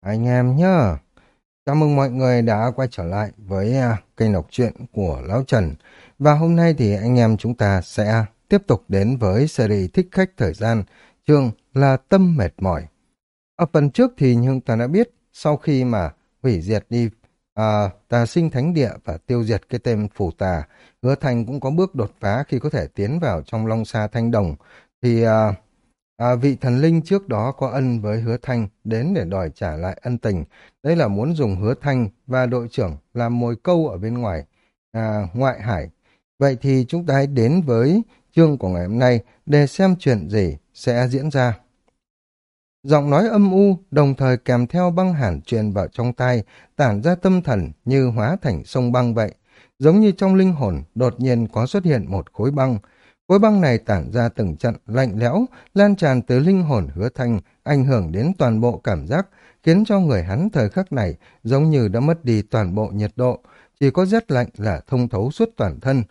anh em nhá. Chào mừng mọi người đã quay trở lại với à, kênh đọc truyện của Lão Trần. Và hôm nay thì anh em chúng ta sẽ tiếp tục đến với series Thích Khách Thời Gian, chương là Tâm Mệt Mỏi. Ở phần trước thì nhưng ta đã biết, sau khi mà hủy diệt đi à, tà sinh thánh địa và tiêu diệt cái tên phủ tà, hứa thành cũng có bước đột phá khi có thể tiến vào trong long xa thanh đồng. Thì... À, À, vị thần linh trước đó có ân với hứa thanh đến để đòi trả lại ân tình. Đây là muốn dùng hứa thanh và đội trưởng làm mồi câu ở bên ngoài, à, ngoại hải. Vậy thì chúng ta hãy đến với chương của ngày hôm nay để xem chuyện gì sẽ diễn ra. Giọng nói âm u đồng thời kèm theo băng hàn truyền vào trong tai, tản ra tâm thần như hóa thành sông băng vậy. Giống như trong linh hồn đột nhiên có xuất hiện một khối băng, Khối băng này tản ra từng trận lạnh lẽo, lan tràn từ linh hồn hứa thanh, ảnh hưởng đến toàn bộ cảm giác, khiến cho người hắn thời khắc này giống như đã mất đi toàn bộ nhiệt độ, chỉ có rét lạnh là thông thấu suốt toàn thân.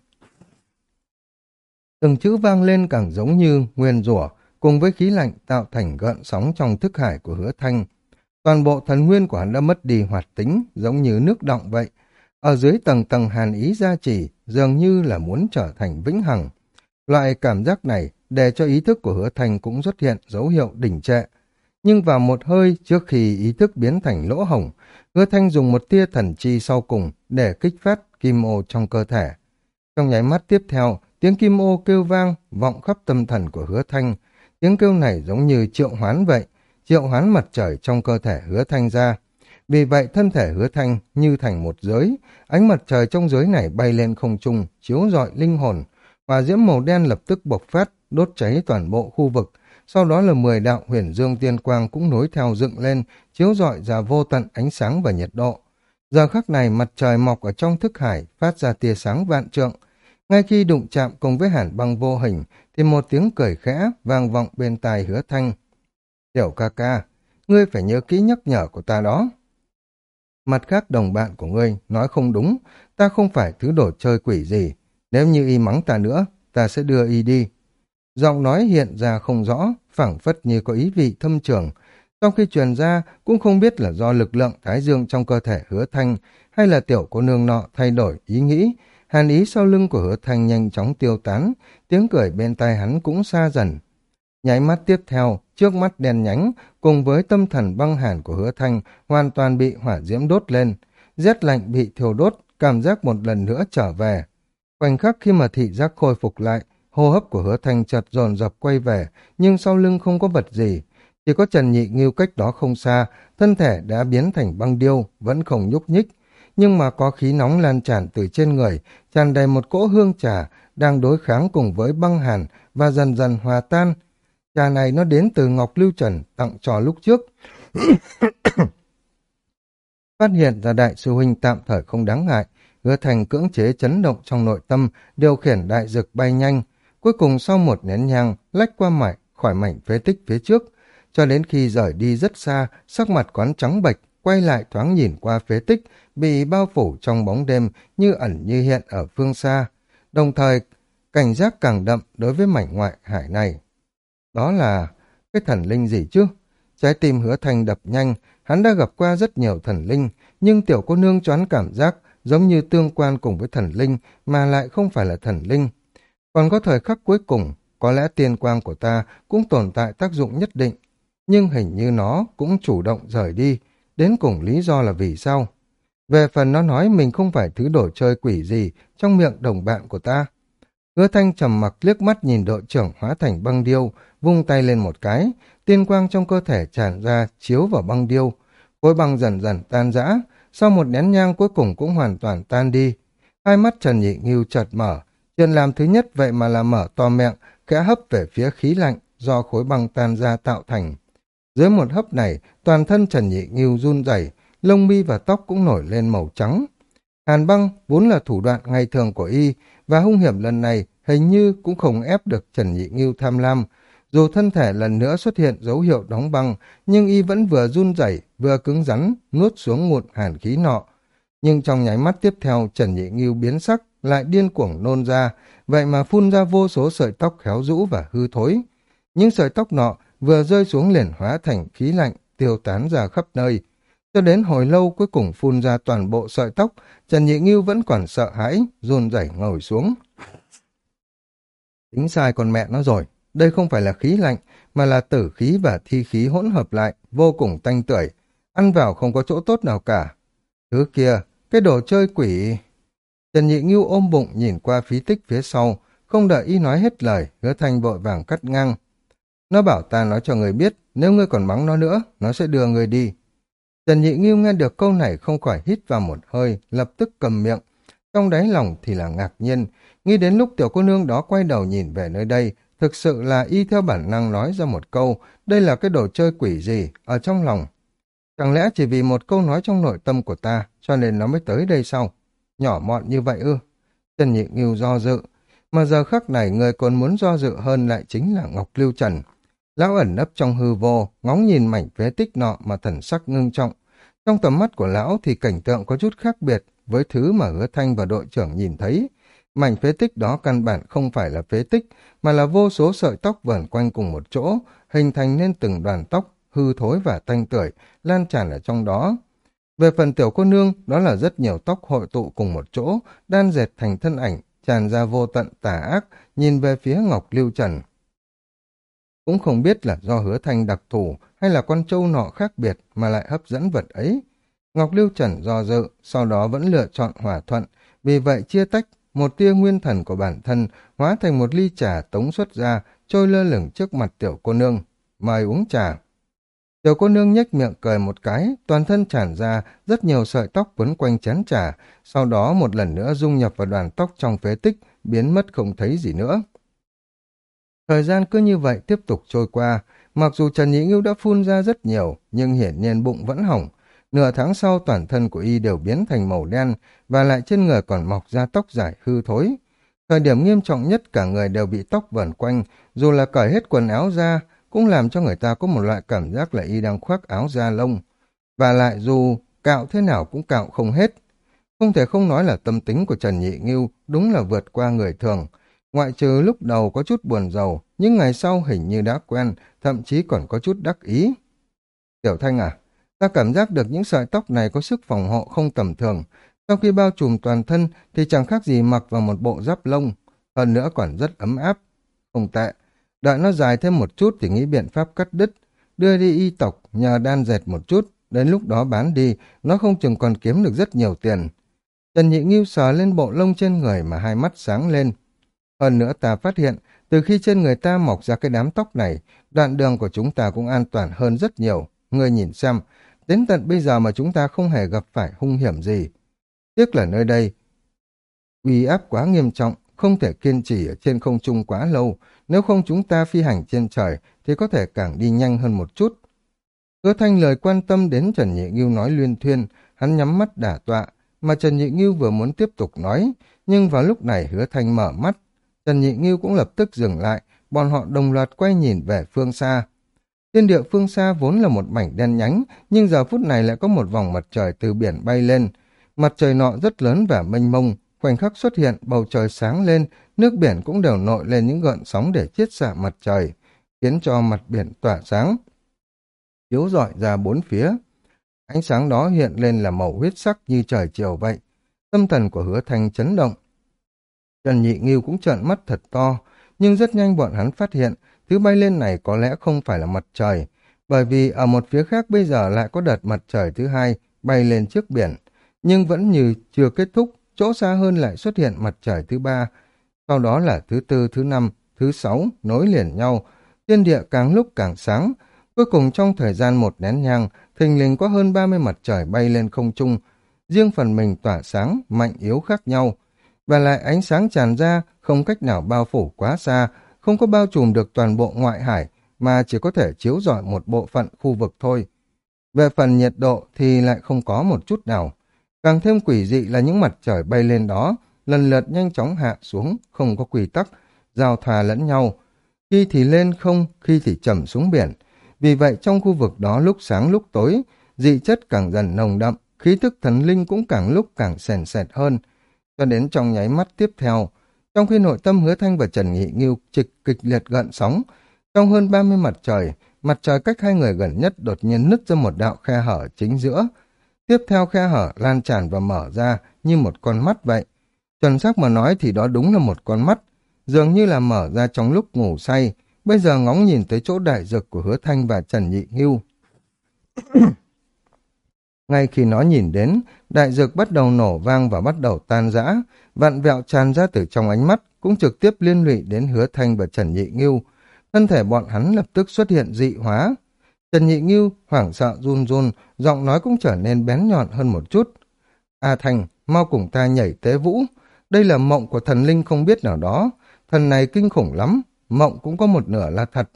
Từng chữ vang lên càng giống như nguyên rủa cùng với khí lạnh tạo thành gợn sóng trong thức hải của hứa thanh. Toàn bộ thần nguyên của hắn đã mất đi hoạt tính, giống như nước động vậy. Ở dưới tầng tầng hàn ý gia trì, dường như là muốn trở thành vĩnh hằng. Loại cảm giác này để cho ý thức của hứa thành cũng xuất hiện dấu hiệu đỉnh trệ. Nhưng vào một hơi trước khi ý thức biến thành lỗ hổng, hứa thanh dùng một tia thần chi sau cùng để kích phát kim ô trong cơ thể. Trong nháy mắt tiếp theo, tiếng kim ô kêu vang vọng khắp tâm thần của hứa thanh. Tiếng kêu này giống như triệu hoán vậy, triệu hoán mặt trời trong cơ thể hứa thanh ra. Vì vậy thân thể hứa thanh như thành một giới, ánh mặt trời trong giới này bay lên không trung, chiếu rọi linh hồn, Hỏa diễm màu đen lập tức bộc phát, đốt cháy toàn bộ khu vực. Sau đó là 10 đạo huyền dương tiên quang cũng nối theo dựng lên, chiếu rọi ra vô tận ánh sáng và nhiệt độ. Giờ khắc này mặt trời mọc ở trong thức hải, phát ra tia sáng vạn trượng. Ngay khi đụng chạm cùng với hàn băng vô hình, thì một tiếng cười khẽ vang vọng bên tai hứa thanh. Tiểu ca ca, ngươi phải nhớ kỹ nhắc nhở của ta đó. Mặt khác đồng bạn của ngươi nói không đúng, ta không phải thứ đồ chơi quỷ gì, nếu như y mắng ta nữa, ta sẽ đưa y đi. Giọng nói hiện ra không rõ, phảng phất như có ý vị thâm trường. Sau khi truyền ra, cũng không biết là do lực lượng thái dương trong cơ thể hứa thanh hay là tiểu cô nương nọ thay đổi ý nghĩ. Hàn ý sau lưng của hứa thanh nhanh chóng tiêu tán, tiếng cười bên tai hắn cũng xa dần. Nháy mắt tiếp theo, trước mắt đen nhánh, cùng với tâm thần băng hàn của hứa thanh hoàn toàn bị hỏa diễm đốt lên. Rét lạnh bị thiêu đốt, cảm giác một lần nữa trở về. Khoảnh khắc khi mà thị giác khôi phục lại, hô hấp của hứa thanh chợt dồn dập quay về, nhưng sau lưng không có vật gì. Chỉ có Trần Nhị Nghiêu cách đó không xa, thân thể đã biến thành băng điêu, vẫn không nhúc nhích. Nhưng mà có khí nóng lan tràn từ trên người, tràn đầy một cỗ hương trà, đang đối kháng cùng với băng hàn và dần dần hòa tan. Trà này nó đến từ Ngọc Lưu Trần, tặng trò lúc trước. Phát hiện ra đại sư huynh tạm thời không đáng ngại, hứa thành cưỡng chế chấn động trong nội tâm, điều khiển đại dực bay nhanh. Cuối cùng sau một nén nhang, lách qua mảnh khỏi mảnh phế tích phía trước, cho đến khi rời đi rất xa, sắc mặt quán trắng bệch, quay lại thoáng nhìn qua phế tích, bị bao phủ trong bóng đêm như ẩn như hiện ở phương xa. Đồng thời, cảnh giác càng đậm đối với mảnh ngoại hải này. Đó là cái thần linh gì chứ? Trái tim hứa thành đập nhanh, hắn đã gặp qua rất nhiều thần linh, nhưng tiểu cô nương choán cảm giác giống như tương quan cùng với thần linh mà lại không phải là thần linh. Còn có thời khắc cuối cùng, có lẽ tiên quang của ta cũng tồn tại tác dụng nhất định, nhưng hình như nó cũng chủ động rời đi, đến cùng lý do là vì sao? Về phần nó nói mình không phải thứ đồ chơi quỷ gì trong miệng đồng bạn của ta. Hứa thanh trầm mặc liếc mắt nhìn đội trưởng hóa thành băng điêu, vung tay lên một cái, tiên quang trong cơ thể tràn ra chiếu vào băng điêu. Khối băng dần dần tan rã, sau một nén nhang cuối cùng cũng hoàn toàn tan đi. Hai mắt Trần Nhị Nghiêu chợt mở, chuyện làm thứ nhất vậy mà là mở to miệng, khẽ hấp về phía khí lạnh do khối băng tan ra tạo thành. Dưới một hấp này, toàn thân Trần Nhị Nghiêu run rẩy, lông mi và tóc cũng nổi lên màu trắng. Hàn băng vốn là thủ đoạn ngày thường của y, và hung hiểm lần này hình như cũng không ép được Trần Nhị Nghiêu tham lam, dù thân thể lần nữa xuất hiện dấu hiệu đóng băng, nhưng y vẫn vừa run rẩy vừa cứng rắn, nuốt xuống ngụn hàn khí nọ. Nhưng trong nháy mắt tiếp theo, Trần Nhị Nghiêu biến sắc, lại điên cuồng nôn ra, vậy mà phun ra vô số sợi tóc khéo rũ và hư thối. Những sợi tóc nọ vừa rơi xuống liền hóa thành khí lạnh, tiêu tán ra khắp nơi. Cho đến hồi lâu cuối cùng phun ra toàn bộ sợi tóc, Trần Nhị Nghiêu vẫn còn sợ hãi, run rẩy ngồi xuống. Tính sai con mẹ nó rồi, đây không phải là khí lạnh, mà là tử khí và thi khí hỗn hợp lại, vô cùng tanh tưởi. Ăn vào không có chỗ tốt nào cả. Thứ kia, cái đồ chơi quỷ... Trần Nhị Ngưu ôm bụng nhìn qua phí tích phía sau, không đợi y nói hết lời, hứa thanh vội vàng cắt ngang. Nó bảo ta nói cho người biết, nếu ngươi còn mắng nó nữa, nó sẽ đưa người đi. Trần Nhị Ngưu nghe được câu này không khỏi hít vào một hơi, lập tức cầm miệng. Trong đáy lòng thì là ngạc nhiên, nghĩ đến lúc tiểu cô nương đó quay đầu nhìn về nơi đây, thực sự là y theo bản năng nói ra một câu, đây là cái đồ chơi quỷ gì, ở trong lòng. Chẳng lẽ chỉ vì một câu nói trong nội tâm của ta, cho nên nó mới tới đây sau Nhỏ mọn như vậy ư? Trần Nhị Nghiêu do dự, mà giờ khắc này người còn muốn do dự hơn lại chính là Ngọc Lưu Trần. Lão ẩn nấp trong hư vô, ngóng nhìn mảnh phế tích nọ mà thần sắc ngưng trọng. Trong tầm mắt của lão thì cảnh tượng có chút khác biệt với thứ mà hứa thanh và đội trưởng nhìn thấy. Mảnh phế tích đó căn bản không phải là phế tích, mà là vô số sợi tóc vẩn quanh cùng một chỗ, hình thành nên từng đoàn tóc, hư thối và tanh tưởi, lan tràn ở trong đó. Về phần tiểu cô nương, đó là rất nhiều tóc hội tụ cùng một chỗ, đan dệt thành thân ảnh, tràn ra vô tận tà ác, nhìn về phía Ngọc Lưu Trần. Cũng không biết là do hứa thanh đặc thù hay là con trâu nọ khác biệt mà lại hấp dẫn vật ấy. Ngọc Lưu Trần do dự, sau đó vẫn lựa chọn hòa thuận, vì vậy chia tách, một tia nguyên thần của bản thân hóa thành một ly trà tống xuất ra, trôi lơ lửng trước mặt tiểu cô nương. Mời uống trà. Tiểu cô nương nhếch miệng cười một cái, toàn thân tràn ra rất nhiều sợi tóc quấn quanh chén trà, sau đó một lần nữa dung nhập vào đoàn tóc trong phế tích, biến mất không thấy gì nữa. Thời gian cứ như vậy tiếp tục trôi qua, mặc dù Trần Nhĩ Ngưu đã phun ra rất nhiều, nhưng hiển nhiên bụng vẫn hỏng. Nửa tháng sau toàn thân của y đều biến thành màu đen, và lại trên người còn mọc ra tóc dài hư thối. Thời điểm nghiêm trọng nhất cả người đều bị tóc vẩn quanh, dù là cởi hết quần áo ra, cũng làm cho người ta có một loại cảm giác là y đang khoác áo da lông. Và lại dù cạo thế nào cũng cạo không hết. Không thể không nói là tâm tính của Trần Nhị Ngưu đúng là vượt qua người thường. Ngoại trừ lúc đầu có chút buồn giàu, nhưng ngày sau hình như đã quen, thậm chí còn có chút đắc ý. Tiểu Thanh à, ta cảm giác được những sợi tóc này có sức phòng hộ không tầm thường. Sau khi bao trùm toàn thân thì chẳng khác gì mặc vào một bộ giáp lông, hơn nữa còn rất ấm áp. Không tệ, Đợi nó dài thêm một chút thì nghĩ biện pháp cắt đứt, đưa đi y tộc, nhờ đan dệt một chút, đến lúc đó bán đi, nó không chừng còn kiếm được rất nhiều tiền. Trần Nhị Nghiêu sờ lên bộ lông trên người mà hai mắt sáng lên. Hơn nữa ta phát hiện, từ khi trên người ta mọc ra cái đám tóc này, đoạn đường của chúng ta cũng an toàn hơn rất nhiều. Ngươi nhìn xem, đến tận bây giờ mà chúng ta không hề gặp phải hung hiểm gì. Tiếc là nơi đây, uy áp quá nghiêm trọng, không thể kiên trì ở trên không trung quá lâu, nếu không chúng ta phi hành trên trời thì có thể càng đi nhanh hơn một chút. Hứa thanh lời quan tâm đến Trần Nhị Ngưu nói luyên thuyên, hắn nhắm mắt đả tọa, mà Trần Nhị Ngưu vừa muốn tiếp tục nói, nhưng vào lúc này hứa thanh mở mắt. Trần Nhị Ngưu cũng lập tức dừng lại, bọn họ đồng loạt quay nhìn về phương xa. Thiên địa phương xa vốn là một mảnh đen nhánh, nhưng giờ phút này lại có một vòng mặt trời từ biển bay lên. Mặt trời nọ rất lớn và mênh mông, khoảnh khắc xuất hiện, bầu trời sáng lên, nước biển cũng đều nổi lên những gợn sóng để chiết xạ mặt trời, khiến cho mặt biển tỏa sáng, chiếu rọi ra bốn phía. Ánh sáng đó hiện lên là màu huyết sắc như trời chiều vậy. Tâm thần của hứa thanh chấn động. Trần Nhị Nghiêu cũng trợn mắt thật to, nhưng rất nhanh bọn hắn phát hiện thứ bay lên này có lẽ không phải là mặt trời, bởi vì ở một phía khác bây giờ lại có đợt mặt trời thứ hai bay lên trước biển, nhưng vẫn như chưa kết thúc, chỗ xa hơn lại xuất hiện mặt trời thứ ba, sau đó là thứ tư, thứ năm, thứ sáu, nối liền nhau, thiên địa càng lúc càng sáng. Cuối cùng trong thời gian một nén nhang, thình lình có hơn 30 mặt trời bay lên không trung, riêng phần mình tỏa sáng, mạnh yếu khác nhau. Và lại ánh sáng tràn ra, không cách nào bao phủ quá xa, không có bao trùm được toàn bộ ngoại hải, mà chỉ có thể chiếu rọi một bộ phận khu vực thôi. Về phần nhiệt độ thì lại không có một chút nào. Càng thêm quỷ dị là những mặt trời bay lên đó, lần lượt nhanh chóng hạ xuống, không có quy tắc, giao thoa lẫn nhau. Khi thì lên không, khi thì chầm xuống biển. Vì vậy trong khu vực đó lúc sáng lúc tối, dị chất càng dần nồng đậm, khí thức thần linh cũng càng lúc càng sền sệt hơn. Cho đến trong nháy mắt tiếp theo, trong khi nội tâm hứa thanh và Trần Nghị Nghiêu trịch kịch liệt gợn sóng, trong hơn 30 mặt trời, mặt trời cách hai người gần nhất đột nhiên nứt ra một đạo khe hở chính giữa. Tiếp theo khe hở lan tràn và mở ra như một con mắt vậy. Chuẩn xác mà nói thì đó đúng là một con mắt, dường như là mở ra trong lúc ngủ say, bây giờ ngóng nhìn tới chỗ đại dực của hứa thanh và Trần Nhị Ngưu. Ngay khi nó nhìn đến, đại dược bắt đầu nổ vang và bắt đầu tan rã, vặn vẹo tràn ra từ trong ánh mắt, cũng trực tiếp liên lụy đến hứa thanh và Trần Nhị Ngưu. Thân thể bọn hắn lập tức xuất hiện dị hóa. Trần Nhị Ngưu hoảng sợ run run, giọng nói cũng trở nên bén nhọn hơn một chút. A à Thành, mau cùng ta nhảy tế vũ. Đây là mộng của thần linh không biết nào đó. Thần này kinh khủng lắm, mộng cũng có một nửa là thật.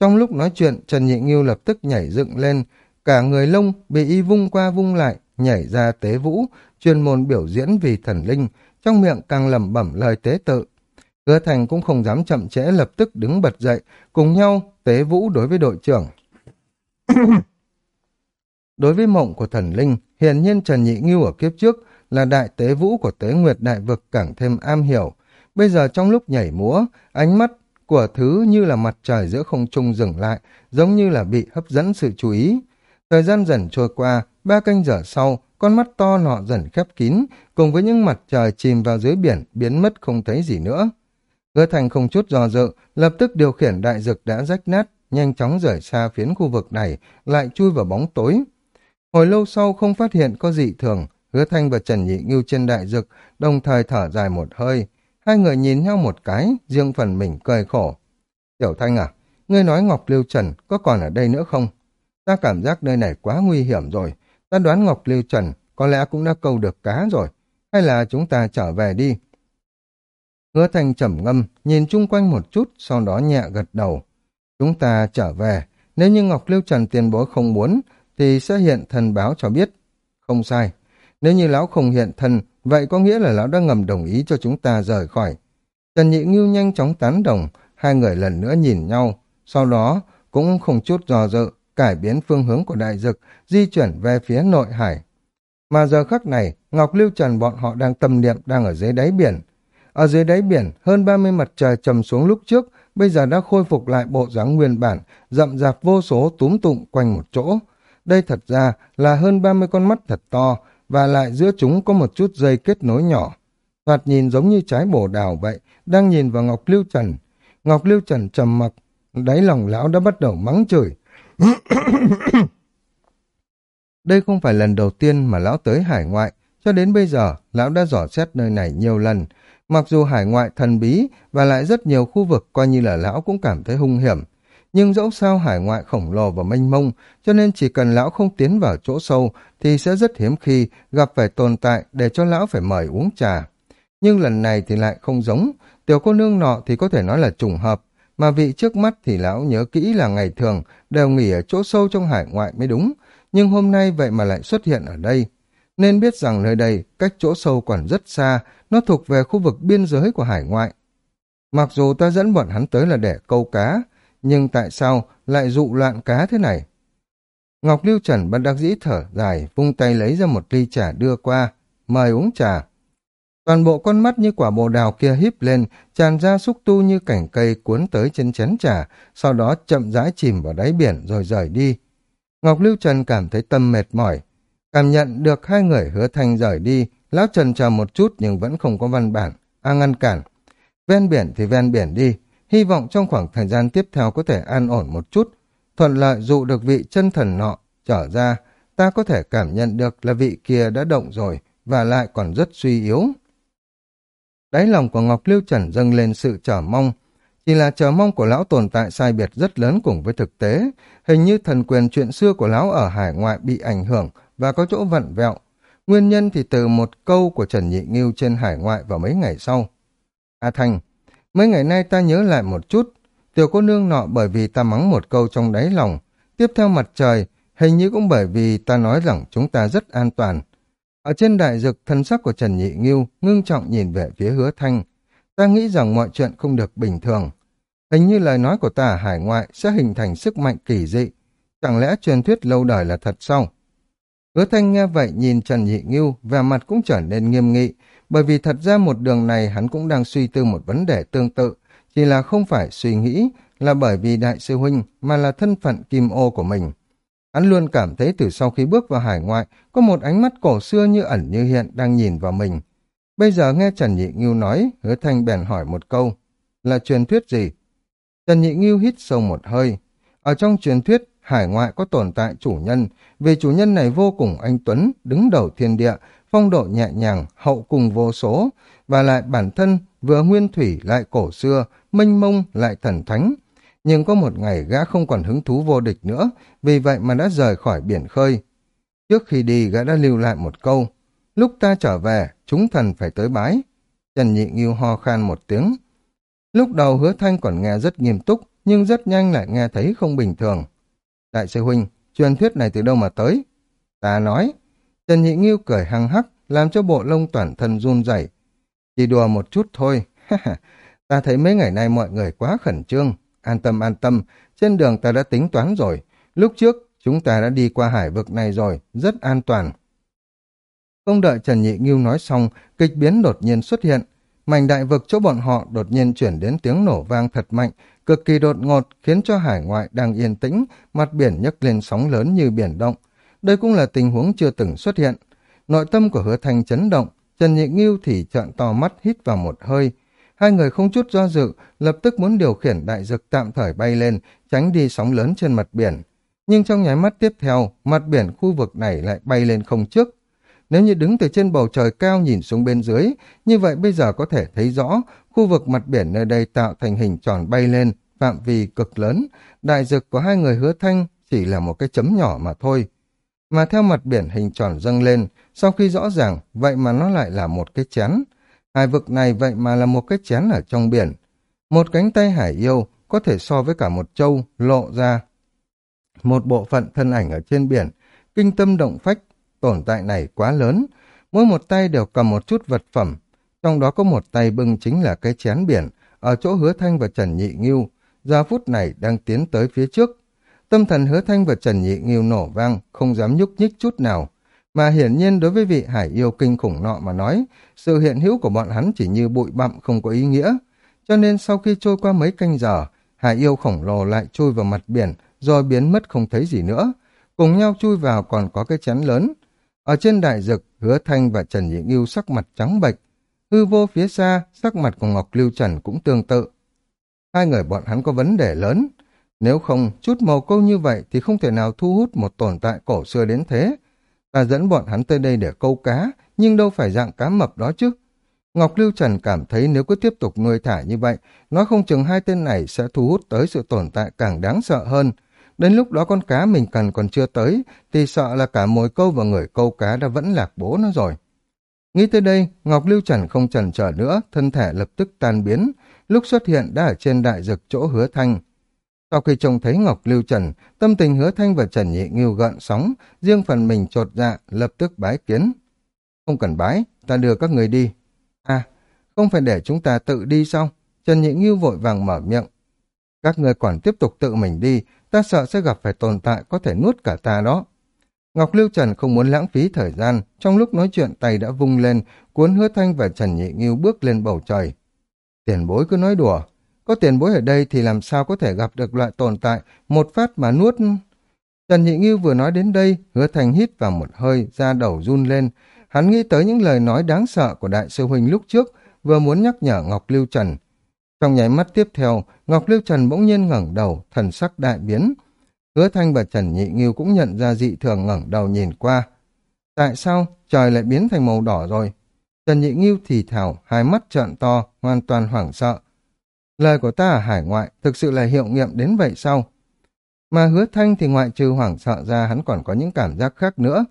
Trong lúc nói chuyện, Trần Nhị Ngưu lập tức nhảy dựng lên, cả người lông bị y vung qua vung lại, nhảy ra tế vũ, chuyên môn biểu diễn vì thần linh, trong miệng càng lẩm bẩm lời tế tự. Hứa Thành cũng không dám chậm trễ lập tức đứng bật dậy, cùng nhau tế vũ đối với đội trưởng. đối với mộng của thần linh, hiển nhiên Trần Nhị Ngưu ở kiếp trước là đại tế vũ của tế nguyệt đại vực càng thêm am hiểu. Bây giờ trong lúc nhảy múa, ánh mắt của thứ như là mặt trời giữa không trung dừng lại, giống như là bị hấp dẫn sự chú ý. Thời gian dần trôi qua, ba canh giờ sau, con mắt to nọ dần khép kín, cùng với những mặt trời chìm vào dưới biển, biến mất không thấy gì nữa. Hứa thành không chút do dự, lập tức điều khiển đại dực đã rách nát, nhanh chóng rời xa phiến khu vực này, lại chui vào bóng tối. Hồi lâu sau không phát hiện có dị thường, hứa thanh và Trần Nhị Ngưu trên đại dực, đồng thời thở dài một hơi. Hai người nhìn nhau một cái, riêng phần mình cười khổ. Tiểu Thanh à, ngươi nói Ngọc Liêu Trần có còn ở đây nữa không? Ta cảm giác nơi này quá nguy hiểm rồi. Ta đoán Ngọc Lưu Trần có lẽ cũng đã câu được cá rồi. Hay là chúng ta trở về đi? Hứa Thành trầm ngâm, nhìn chung quanh một chút, sau đó nhẹ gật đầu. Chúng ta trở về. Nếu như Ngọc Lưu Trần tiền bối không muốn, thì sẽ hiện thần báo cho biết. Không sai. Nếu như lão không hiện thần, vậy có nghĩa là lão đã ngầm đồng ý cho chúng ta rời khỏi. Trần Nhị Ngưu nhanh chóng tán đồng, hai người lần nữa nhìn nhau. Sau đó, cũng không chút do dự, cải biến phương hướng của đại dực, di chuyển về phía nội hải. Mà giờ khắc này, Ngọc Lưu Trần bọn họ đang tâm niệm đang ở dưới đáy biển. Ở dưới đáy biển, hơn 30 mặt trời trầm xuống lúc trước, bây giờ đã khôi phục lại bộ dáng nguyên bản, rậm rạp vô số túm tụng quanh một chỗ. Đây thật ra là hơn 30 con mắt thật to, và lại giữa chúng có một chút dây kết nối nhỏ. Thoạt nhìn giống như trái bồ đào vậy, đang nhìn vào Ngọc Lưu Trần. Ngọc Lưu Trần trầm mặc, đáy lòng lão đã bắt đầu mắng chửi. Đây không phải lần đầu tiên mà lão tới hải ngoại, cho đến bây giờ lão đã dò xét nơi này nhiều lần. Mặc dù hải ngoại thần bí và lại rất nhiều khu vực coi như là lão cũng cảm thấy hung hiểm. Nhưng dẫu sao hải ngoại khổng lồ và mênh mông, cho nên chỉ cần lão không tiến vào chỗ sâu thì sẽ rất hiếm khi gặp phải tồn tại để cho lão phải mời uống trà. Nhưng lần này thì lại không giống, tiểu cô nương nọ thì có thể nói là trùng hợp, mà vị trước mắt thì lão nhớ kỹ là ngày thường đều nghỉ ở chỗ sâu trong hải ngoại mới đúng, nhưng hôm nay vậy mà lại xuất hiện ở đây. Nên biết rằng nơi đây cách chỗ sâu còn rất xa, nó thuộc về khu vực biên giới của hải ngoại. Mặc dù ta dẫn bọn hắn tới là để câu cá, nhưng tại sao lại dụ loạn cá thế này? Ngọc Lưu Trần bất đắc dĩ thở dài, vung tay lấy ra một ly trà đưa qua, mời uống trà. Toàn bộ con mắt như quả bồ đào kia híp lên, tràn ra xúc tu như cảnh cây cuốn tới trên chén trà, sau đó chậm rãi chìm vào đáy biển rồi rời đi. Ngọc Lưu Trần cảm thấy tâm mệt mỏi. Cảm nhận được hai người hứa thanh rời đi, lão Trần chờ một chút nhưng vẫn không có văn bản, a ngăn cản. Ven biển thì ven biển đi, hy vọng trong khoảng thời gian tiếp theo có thể an ổn một chút, thuận lợi dụ được vị chân thần nọ trở ra, ta có thể cảm nhận được là vị kia đã động rồi và lại còn rất suy yếu. Đáy lòng của Ngọc Lưu Trần dâng lên sự chờ mong. Chỉ là chờ mong của lão tồn tại sai biệt rất lớn cùng với thực tế. Hình như thần quyền chuyện xưa của lão ở hải ngoại bị ảnh hưởng và có chỗ vặn vẹo. Nguyên nhân thì từ một câu của Trần Nhị Nghiêu trên hải ngoại vào mấy ngày sau. A Thành, mấy ngày nay ta nhớ lại một chút. Tiểu cô nương nọ bởi vì ta mắng một câu trong đáy lòng. Tiếp theo mặt trời, hình như cũng bởi vì ta nói rằng chúng ta rất an toàn. Ở trên đại dực, thân sắc của Trần Nhị Nghiêu ngưng trọng nhìn về phía hứa thanh. Ta nghĩ rằng mọi chuyện không được bình thường. Hình như lời nói của ta ở hải ngoại sẽ hình thành sức mạnh kỳ dị. Chẳng lẽ truyền thuyết lâu đời là thật sao? Hứa thanh nghe vậy nhìn Trần Nhị Nghiêu, vẻ mặt cũng trở nên nghiêm nghị, bởi vì thật ra một đường này hắn cũng đang suy tư một vấn đề tương tự, chỉ là không phải suy nghĩ, là bởi vì đại sư huynh mà là thân phận kim ô của mình. Hắn luôn cảm thấy từ sau khi bước vào hải ngoại có một ánh mắt cổ xưa như ẩn như hiện đang nhìn vào mình. Bây giờ nghe Trần Nhị Ngưu nói, hứa thanh bèn hỏi một câu, là truyền thuyết gì? Trần Nhị Ngưu hít sâu một hơi. Ở trong truyền thuyết, hải ngoại có tồn tại chủ nhân, vì chủ nhân này vô cùng anh Tuấn, đứng đầu thiên địa, phong độ nhẹ nhàng, hậu cùng vô số, và lại bản thân vừa nguyên thủy lại cổ xưa, mênh mông lại thần thánh. Nhưng có một ngày gã không còn hứng thú vô địch nữa, vì vậy mà đã rời khỏi biển khơi. Trước khi đi gã đã lưu lại một câu, lúc ta trở về, chúng thần phải tới bái. Trần Nhị Nghiêu ho khan một tiếng. Lúc đầu hứa thanh còn nghe rất nghiêm túc, nhưng rất nhanh lại nghe thấy không bình thường. Đại sư Huynh, truyền thuyết này từ đâu mà tới? Ta nói, Trần Nhị Nghiêu cười hăng hắc, làm cho bộ lông toàn thân run rẩy. Chỉ đùa một chút thôi. ta thấy mấy ngày nay mọi người quá khẩn trương. An tâm an tâm, trên đường ta đã tính toán rồi. Lúc trước, chúng ta đã đi qua hải vực này rồi, rất an toàn. Không đợi Trần Nhị Nghiêu nói xong, kịch biến đột nhiên xuất hiện. Mảnh đại vực chỗ bọn họ đột nhiên chuyển đến tiếng nổ vang thật mạnh, cực kỳ đột ngột khiến cho hải ngoại đang yên tĩnh, mặt biển nhấc lên sóng lớn như biển động. Đây cũng là tình huống chưa từng xuất hiện. Nội tâm của hứa thanh chấn động, Trần Nhị Nghiêu thì trợn to mắt hít vào một hơi. Hai người không chút do dự, lập tức muốn điều khiển đại dực tạm thời bay lên, tránh đi sóng lớn trên mặt biển. Nhưng trong nháy mắt tiếp theo, mặt biển khu vực này lại bay lên không trước. Nếu như đứng từ trên bầu trời cao nhìn xuống bên dưới, như vậy bây giờ có thể thấy rõ khu vực mặt biển nơi đây tạo thành hình tròn bay lên, phạm vi cực lớn. Đại dực của hai người hứa thanh chỉ là một cái chấm nhỏ mà thôi. Mà theo mặt biển hình tròn dâng lên, sau khi rõ ràng, vậy mà nó lại là một cái chén. Hải vực này vậy mà là một cái chén ở trong biển. Một cánh tay hải yêu có thể so với cả một châu lộ ra. Một bộ phận thân ảnh ở trên biển, kinh tâm động phách, tồn tại này quá lớn. Mỗi một tay đều cầm một chút vật phẩm, trong đó có một tay bưng chính là cái chén biển, ở chỗ hứa thanh và Trần Nhị Nghiêu, giờ phút này đang tiến tới phía trước. Tâm thần hứa thanh và Trần Nhị Nghiêu nổ vang, không dám nhúc nhích chút nào. Mà hiển nhiên đối với vị hải yêu kinh khủng nọ mà nói, sự hiện hữu của bọn hắn chỉ như bụi bặm không có ý nghĩa. Cho nên sau khi trôi qua mấy canh giờ, hải yêu khổng lồ lại chui vào mặt biển, rồi biến mất không thấy gì nữa. Cùng nhau chui vào còn có cái chén lớn. Ở trên đại dực, hứa thanh và Trần Nhị Ngưu sắc mặt trắng bệch. Hư vô phía xa, sắc mặt của Ngọc Lưu Trần cũng tương tự. Hai người bọn hắn có vấn đề lớn. Nếu không, chút màu câu như vậy thì không thể nào thu hút một tồn tại cổ xưa đến thế. Ta dẫn bọn hắn tới đây để câu cá, nhưng đâu phải dạng cá mập đó chứ. Ngọc Lưu Trần cảm thấy nếu cứ tiếp tục nuôi thả như vậy, nó không chừng hai tên này sẽ thu hút tới sự tồn tại càng đáng sợ hơn. Đến lúc đó con cá mình cần còn chưa tới, thì sợ là cả mồi câu và người câu cá đã vẫn lạc bố nó rồi. Nghĩ tới đây, Ngọc Lưu Trần không chần chờ nữa, thân thể lập tức tan biến, lúc xuất hiện đã ở trên đại dực chỗ hứa thanh. Sau khi trông thấy Ngọc Lưu Trần, tâm tình hứa thanh và Trần Nhị Ngưu gợn sóng, riêng phần mình trột dạ, lập tức bái kiến. Không cần bái, ta đưa các người đi. À, không phải để chúng ta tự đi sao? Trần Nhị Ngưu vội vàng mở miệng. Các người còn tiếp tục tự mình đi, ta sợ sẽ gặp phải tồn tại có thể nuốt cả ta đó. Ngọc Lưu Trần không muốn lãng phí thời gian, trong lúc nói chuyện tay đã vung lên, cuốn hứa thanh và Trần Nhị Ngưu bước lên bầu trời. Tiền bối cứ nói đùa, có tiền bối ở đây thì làm sao có thể gặp được loại tồn tại một phát mà nuốt... Trần Nhị Nghiêu vừa nói đến đây, hứa thành hít vào một hơi, da đầu run lên. Hắn nghĩ tới những lời nói đáng sợ của đại sư huynh lúc trước, vừa muốn nhắc nhở Ngọc Lưu Trần. Trong nháy mắt tiếp theo, Ngọc Lưu Trần bỗng nhiên ngẩng đầu, thần sắc đại biến. Hứa Thanh và Trần Nhị Nghiêu cũng nhận ra dị thường ngẩng đầu nhìn qua. Tại sao trời lại biến thành màu đỏ rồi? Trần Nhị Nghiêu thì thảo, hai mắt trợn to, hoàn toàn hoảng sợ. Lời của ta ở hải ngoại thực sự là hiệu nghiệm đến vậy sao? Mà hứa thanh thì ngoại trừ hoảng sợ ra hắn còn có những cảm giác khác nữa.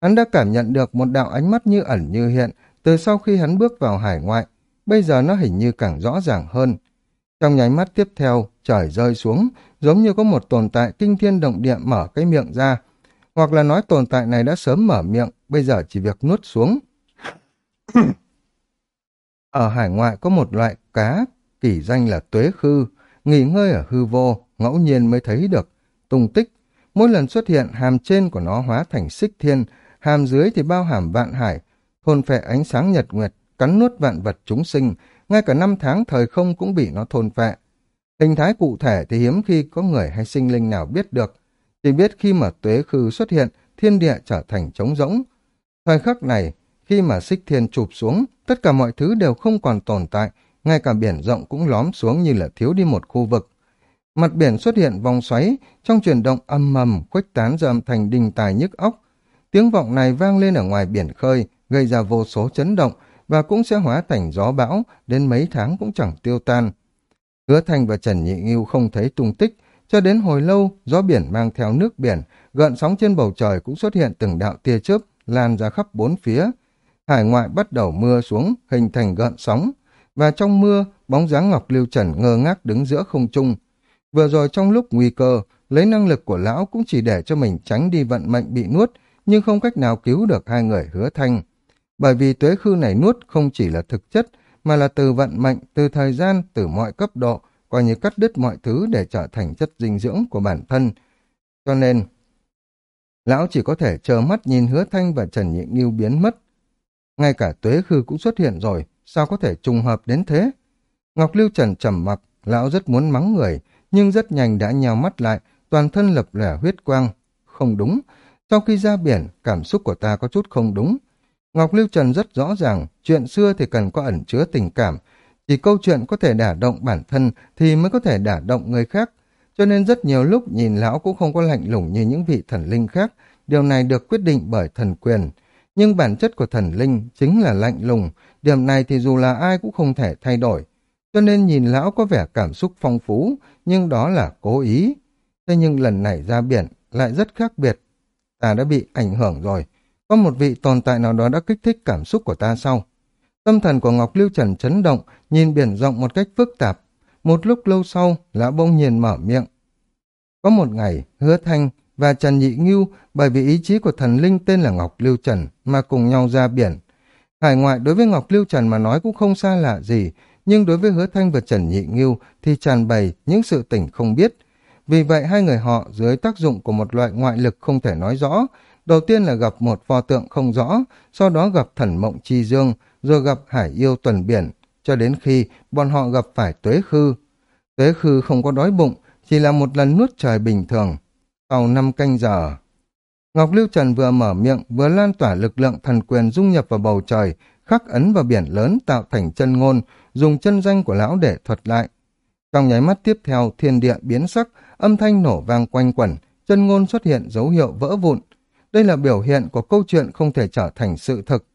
Hắn đã cảm nhận được một đạo ánh mắt như ẩn như hiện từ sau khi hắn bước vào hải ngoại. Bây giờ nó hình như càng rõ ràng hơn. Trong nháy mắt tiếp theo, trời rơi xuống, giống như có một tồn tại kinh thiên động địa mở cái miệng ra. Hoặc là nói tồn tại này đã sớm mở miệng, bây giờ chỉ việc nuốt xuống. Ở hải ngoại có một loại cá kỳ danh là tuế khư, nghỉ ngơi ở hư vô, ngẫu nhiên mới thấy được. Tung tích, mỗi lần xuất hiện hàm trên của nó hóa thành xích thiên, hàm dưới thì bao hàm vạn hải, thôn phệ ánh sáng nhật nguyệt, cắn nuốt vạn vật chúng sinh, ngay cả năm tháng thời không cũng bị nó thôn phệ. Hình thái cụ thể thì hiếm khi có người hay sinh linh nào biết được. Chỉ biết khi mà tuế khư xuất hiện, thiên địa trở thành trống rỗng. Thời khắc này, khi mà xích thiên chụp xuống, tất cả mọi thứ đều không còn tồn tại, ngay cả biển rộng cũng lóm xuống như là thiếu đi một khu vực. Mặt biển xuất hiện vòng xoáy, trong chuyển động âm mầm, khuếch tán ra âm thanh đình tài nhức óc. Tiếng vọng này vang lên ở ngoài biển khơi, gây ra vô số chấn động, và cũng sẽ hóa thành gió bão, đến mấy tháng cũng chẳng tiêu tan. Hứa thành và Trần Nhị Nghiêu không thấy tung tích, cho đến hồi lâu, gió biển mang theo nước biển, gợn sóng trên bầu trời cũng xuất hiện từng đạo tia chớp, lan ra khắp bốn phía. Hải ngoại bắt đầu mưa xuống, hình thành gợn sóng, và trong mưa, bóng dáng Ngọc Lưu Trần ngơ ngác đứng giữa không trung. Vừa rồi trong lúc nguy cơ, lấy năng lực của lão cũng chỉ để cho mình tránh đi vận mệnh bị nuốt, nhưng không cách nào cứu được hai người hứa thanh. Bởi vì tuế khư này nuốt không chỉ là thực chất, mà là từ vận mệnh, từ thời gian, từ mọi cấp độ, coi như cắt đứt mọi thứ để trở thành chất dinh dưỡng của bản thân. Cho nên, lão chỉ có thể chờ mắt nhìn hứa thanh và Trần Nhị Nghiêu biến mất. Ngay cả tuế khư cũng xuất hiện rồi, sao có thể trùng hợp đến thế? Ngọc Lưu Trần trầm mặc, lão rất muốn mắng người, nhưng rất nhanh đã nhào mắt lại, toàn thân lập lẻ huyết quang. Không đúng, sau khi ra biển, cảm xúc của ta có chút không đúng. Ngọc Lưu Trần rất rõ ràng, chuyện xưa thì cần có ẩn chứa tình cảm. Chỉ câu chuyện có thể đả động bản thân thì mới có thể đả động người khác. Cho nên rất nhiều lúc nhìn lão cũng không có lạnh lùng như những vị thần linh khác. Điều này được quyết định bởi thần quyền. Nhưng bản chất của thần linh chính là lạnh lùng. Điểm này thì dù là ai cũng không thể thay đổi. Cho nên nhìn lão có vẻ cảm xúc phong phú, nhưng đó là cố ý. Thế nhưng lần này ra biển lại rất khác biệt. Ta đã bị ảnh hưởng rồi có một vị tồn tại nào đó đã kích thích cảm xúc của ta sau. Tâm thần của Ngọc Lưu Trần chấn động, nhìn biển rộng một cách phức tạp. Một lúc lâu sau, lão bông nhiên mở miệng. Có một ngày, Hứa Thanh và Trần Nhị Ngưu bởi vì ý chí của thần linh tên là Ngọc Lưu Trần mà cùng nhau ra biển. Hải ngoại đối với Ngọc Lưu Trần mà nói cũng không xa lạ gì, nhưng đối với Hứa Thanh và Trần Nhị Ngưu thì tràn bày những sự tỉnh không biết. Vì vậy hai người họ dưới tác dụng của một loại ngoại lực không thể nói rõ, Đầu tiên là gặp một pho tượng không rõ, sau đó gặp thần mộng chi dương, rồi gặp hải yêu tuần biển, cho đến khi bọn họ gặp phải tuế khư. Tuế khư không có đói bụng, chỉ là một lần nuốt trời bình thường. Sau năm canh giờ, Ngọc Lưu Trần vừa mở miệng, vừa lan tỏa lực lượng thần quyền dung nhập vào bầu trời, khắc ấn vào biển lớn tạo thành chân ngôn, dùng chân danh của lão để thuật lại. Trong nháy mắt tiếp theo, thiên địa biến sắc, âm thanh nổ vang quanh quẩn, chân ngôn xuất hiện dấu hiệu vỡ vụn, đây là biểu hiện của câu chuyện không thể trở thành sự thực.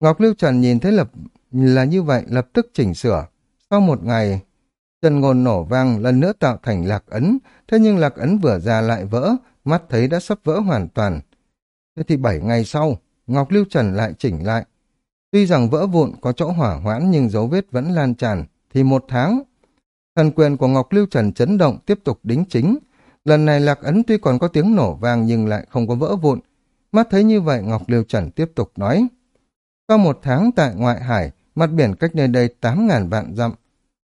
Ngọc Lưu Trần nhìn thấy lập là như vậy lập tức chỉnh sửa. Sau một ngày, chân ngôn nổ vang lần nữa tạo thành lạc ấn, thế nhưng lạc ấn vừa ra lại vỡ, mắt thấy đã sắp vỡ hoàn toàn. Thế thì bảy ngày sau, Ngọc Lưu Trần lại chỉnh lại. Tuy rằng vỡ vụn có chỗ hỏa hoãn nhưng dấu vết vẫn lan tràn, thì một tháng. Thần quyền của Ngọc Lưu Trần chấn động tiếp tục đính chính. Lần này lạc ấn tuy còn có tiếng nổ vang nhưng lại không có vỡ vụn, Mắt thấy như vậy Ngọc lưu Trần tiếp tục nói. Sau một tháng tại ngoại hải, mặt biển cách nơi đây tám ngàn vạn dặm,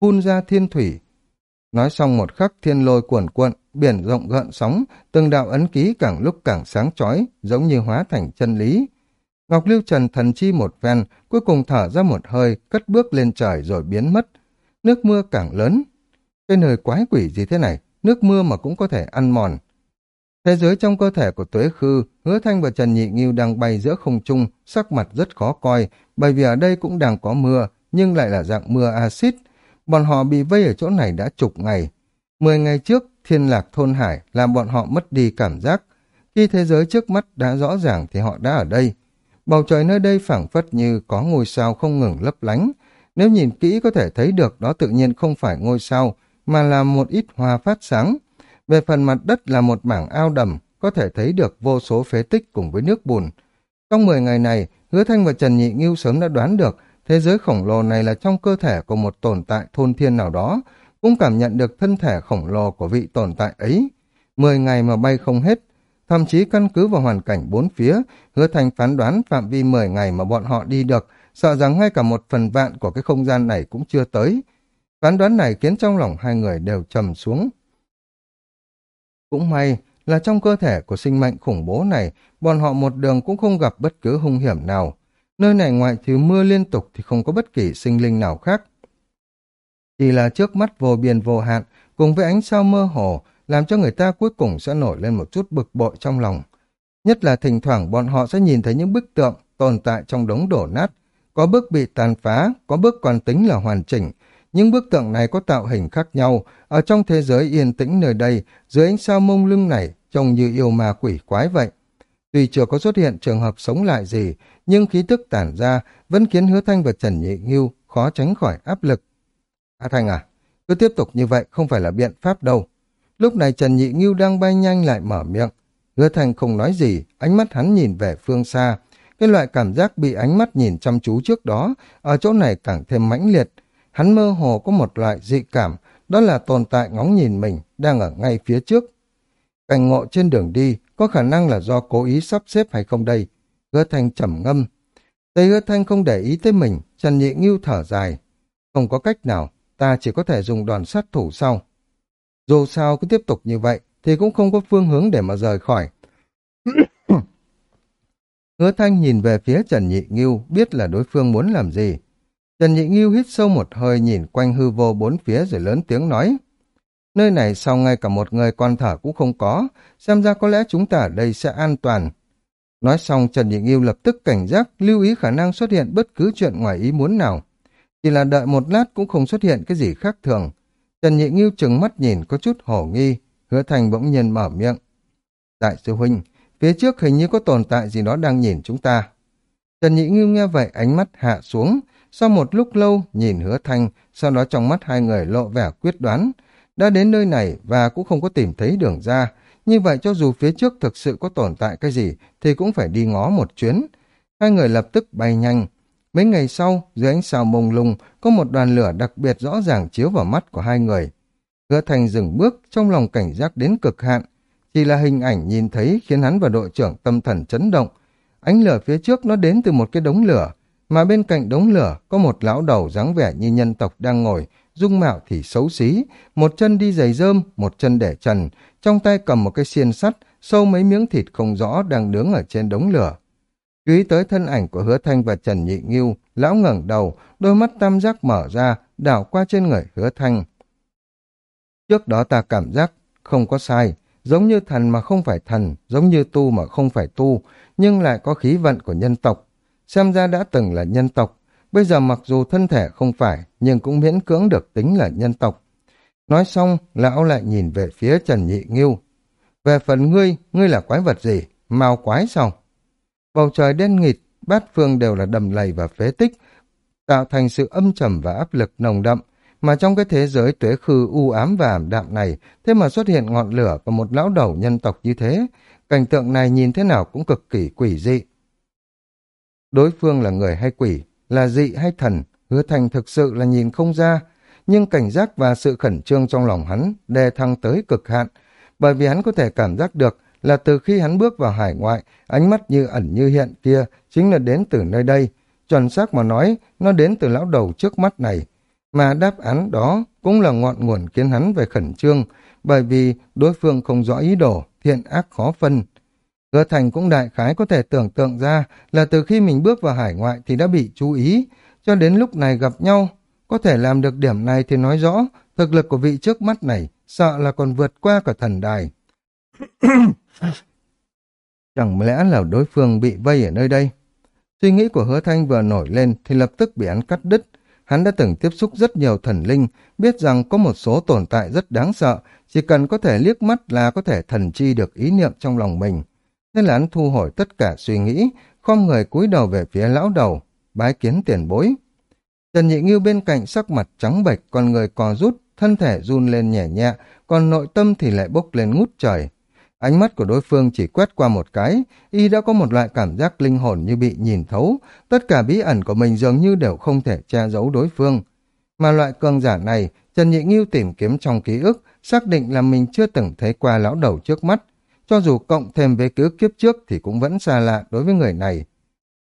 phun ra thiên thủy. Nói xong một khắc thiên lôi cuồn cuộn, biển rộng gợn sóng, từng đạo ấn ký càng lúc càng sáng chói, giống như hóa thành chân lý. Ngọc Lưu Trần thần chi một ven, cuối cùng thở ra một hơi, cất bước lên trời rồi biến mất. Nước mưa càng lớn. Cái nơi quái quỷ gì thế này, nước mưa mà cũng có thể ăn mòn. Thế giới trong cơ thể của tuế khư, hứa thanh và Trần Nhị Nghiêu đang bay giữa không trung, sắc mặt rất khó coi, bởi vì ở đây cũng đang có mưa, nhưng lại là dạng mưa axit. Bọn họ bị vây ở chỗ này đã chục ngày. Mười ngày trước, thiên lạc thôn hải làm bọn họ mất đi cảm giác. Khi thế giới trước mắt đã rõ ràng thì họ đã ở đây. Bầu trời nơi đây phảng phất như có ngôi sao không ngừng lấp lánh. Nếu nhìn kỹ có thể thấy được đó tự nhiên không phải ngôi sao, mà là một ít hoa phát sáng. Về phần mặt đất là một mảng ao đầm, có thể thấy được vô số phế tích cùng với nước bùn. Trong 10 ngày này, Hứa Thanh và Trần Nhị Ngưu sớm đã đoán được thế giới khổng lồ này là trong cơ thể của một tồn tại thôn thiên nào đó, cũng cảm nhận được thân thể khổng lồ của vị tồn tại ấy. 10 ngày mà bay không hết, thậm chí căn cứ vào hoàn cảnh bốn phía, Hứa thành phán đoán phạm vi 10 ngày mà bọn họ đi được, sợ rằng ngay cả một phần vạn của cái không gian này cũng chưa tới. Phán đoán này khiến trong lòng hai người đều trầm xuống. Cũng may là trong cơ thể của sinh mệnh khủng bố này, bọn họ một đường cũng không gặp bất cứ hung hiểm nào. Nơi này ngoại trừ mưa liên tục thì không có bất kỳ sinh linh nào khác. Chỉ là trước mắt vô biên vô hạn, cùng với ánh sao mơ hồ, làm cho người ta cuối cùng sẽ nổi lên một chút bực bội trong lòng. Nhất là thỉnh thoảng bọn họ sẽ nhìn thấy những bức tượng tồn tại trong đống đổ nát, có bước bị tàn phá, có bước còn tính là hoàn chỉnh. Những bức tượng này có tạo hình khác nhau, ở trong thế giới yên tĩnh nơi đây, dưới ánh sao mông lưng này, trông như yêu ma quỷ quái vậy. Tuy chưa có xuất hiện trường hợp sống lại gì, nhưng khí tức tản ra vẫn khiến Hứa Thanh và Trần Nhị Ngưu khó tránh khỏi áp lực. A Thanh à, cứ tiếp tục như vậy không phải là biện pháp đâu. Lúc này Trần Nhị Ngưu đang bay nhanh lại mở miệng. Hứa Thanh không nói gì, ánh mắt hắn nhìn về phương xa. Cái loại cảm giác bị ánh mắt nhìn chăm chú trước đó, ở chỗ này càng thêm mãnh liệt. Hắn mơ hồ có một loại dị cảm, đó là tồn tại ngóng nhìn mình, đang ở ngay phía trước. Cảnh ngộ trên đường đi, có khả năng là do cố ý sắp xếp hay không đây? Hứa Thanh trầm ngâm. Tây Hứa Thanh không để ý tới mình, Trần Nhị Ngưu thở dài. Không có cách nào, ta chỉ có thể dùng đoàn sát thủ sau. Dù sao cứ tiếp tục như vậy, thì cũng không có phương hướng để mà rời khỏi. Hứa Thanh nhìn về phía Trần Nhị Ngưu, biết là đối phương muốn làm gì. Trần Nhị Ngưu hít sâu một hơi nhìn quanh hư vô bốn phía rồi lớn tiếng nói. Nơi này sau ngay cả một người con thở cũng không có, xem ra có lẽ chúng ta ở đây sẽ an toàn. Nói xong Trần Nhị Nghiêu lập tức cảnh giác, lưu ý khả năng xuất hiện bất cứ chuyện ngoài ý muốn nào. Chỉ là đợi một lát cũng không xuất hiện cái gì khác thường. Trần Nhị Nghiêu trừng mắt nhìn có chút hổ nghi, hứa thành bỗng nhiên mở miệng. Đại sư Huynh, phía trước hình như có tồn tại gì đó đang nhìn chúng ta. Trần Nhị Nghiêu nghe vậy ánh mắt hạ xuống, sau một lúc lâu nhìn hứa thanh, sau đó trong mắt hai người lộ vẻ quyết đoán. Đã đến nơi này và cũng không có tìm thấy đường ra, như vậy cho dù phía trước thực sự có tồn tại cái gì thì cũng phải đi ngó một chuyến. Hai người lập tức bay nhanh. Mấy ngày sau, dưới ánh sao mông lung, có một đoàn lửa đặc biệt rõ ràng chiếu vào mắt của hai người. Hứa Thành dừng bước, trong lòng cảnh giác đến cực hạn. Chỉ là hình ảnh nhìn thấy khiến hắn và đội trưởng tâm thần chấn động. Ánh lửa phía trước nó đến từ một cái đống lửa, mà bên cạnh đống lửa có một lão đầu dáng vẻ như nhân tộc đang ngồi, dung mạo thì xấu xí, một chân đi giày rơm, một chân để trần, trong tay cầm một cái xiên sắt, sâu mấy miếng thịt không rõ đang nướng ở trên đống lửa. Chú ý tới thân ảnh của hứa thanh và Trần Nhị Nghiêu, lão ngẩng đầu, đôi mắt tam giác mở ra, đảo qua trên người hứa thanh. Trước đó ta cảm giác không có sai, giống như thần mà không phải thần, giống như tu mà không phải tu, nhưng lại có khí vận của nhân tộc. Xem ra đã từng là nhân tộc, bây giờ mặc dù thân thể không phải, nhưng cũng miễn cưỡng được tính là nhân tộc. Nói xong, lão lại nhìn về phía Trần Nhị Nghiêu. Về phần ngươi, ngươi là quái vật gì? mau quái sao? Bầu trời đen nghịt, bát phương đều là đầm lầy và phế tích, tạo thành sự âm trầm và áp lực nồng đậm. Mà trong cái thế giới tuế khư u ám và ảm đạm này, thế mà xuất hiện ngọn lửa và một lão đầu nhân tộc như thế, cảnh tượng này nhìn thế nào cũng cực kỳ quỷ dị. Đối phương là người hay quỷ, là dị hay thần, hứa thành thực sự là nhìn không ra, nhưng cảnh giác và sự khẩn trương trong lòng hắn đè thăng tới cực hạn, bởi vì hắn có thể cảm giác được là từ khi hắn bước vào hải ngoại, ánh mắt như ẩn như hiện kia chính là đến từ nơi đây. Chuẩn xác mà nói, nó đến từ lão đầu trước mắt này. Mà đáp án đó cũng là ngọn nguồn khiến hắn về khẩn trương, bởi vì đối phương không rõ ý đồ, thiện ác khó phân. Hứa Thành cũng đại khái có thể tưởng tượng ra là từ khi mình bước vào hải ngoại thì đã bị chú ý, cho đến lúc này gặp nhau, có thể làm được điểm này thì nói rõ thực lực của vị trước mắt này sợ là còn vượt qua cả thần đài. Chẳng lẽ là đối phương bị vây ở nơi đây? Suy nghĩ của hứa thanh vừa nổi lên thì lập tức bị hắn cắt đứt. Hắn đã từng tiếp xúc rất nhiều thần linh, biết rằng có một số tồn tại rất đáng sợ, chỉ cần có thể liếc mắt là có thể thần chi được ý niệm trong lòng mình. Thế là hắn thu hồi tất cả suy nghĩ, khom người cúi đầu về phía lão đầu, bái kiến tiền bối. Trần Nhị Ngưu bên cạnh sắc mặt trắng bệch, con người cò rút, thân thể run lên nhẹ nhẹ, còn nội tâm thì lại bốc lên ngút trời. Ánh mắt của đối phương chỉ quét qua một cái, y đã có một loại cảm giác linh hồn như bị nhìn thấu, tất cả bí ẩn của mình dường như đều không thể che giấu đối phương. Mà loại cường giả này, Trần Nhị Ngưu tìm kiếm trong ký ức, xác định là mình chưa từng thấy qua lão đầu trước mắt. Cho dù cộng thêm với ký ức kiếp trước thì cũng vẫn xa lạ đối với người này.